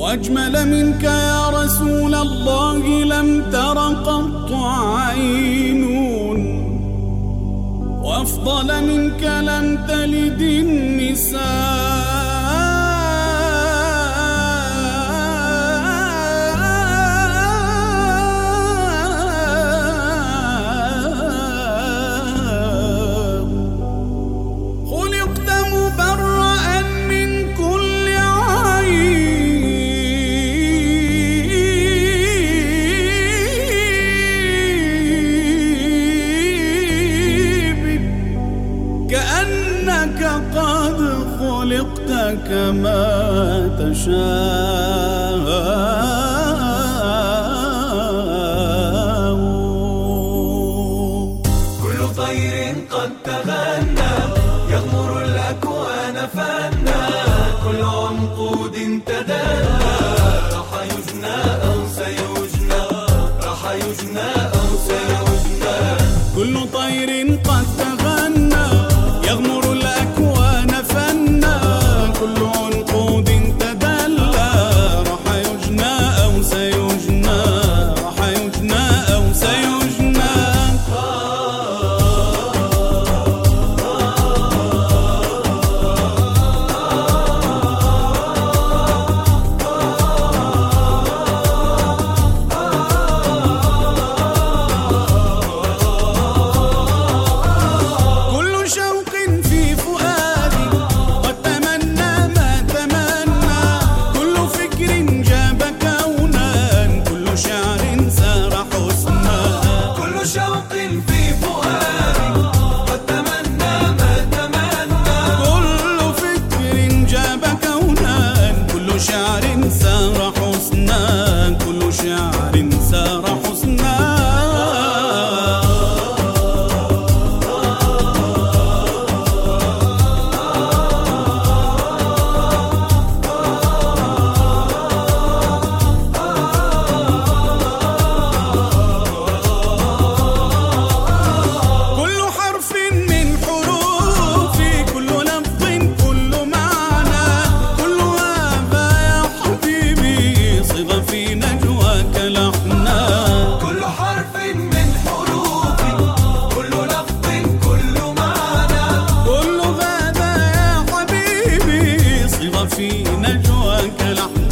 وأجمل منك يا رسول الله لم تر قط عين. وأفضل منك لم تلد النساء. خلقت كما تشاء. كل طير قد تغنى يغمر الأكوان فنى. كل عنقود تدلى فينا جواك لحظة.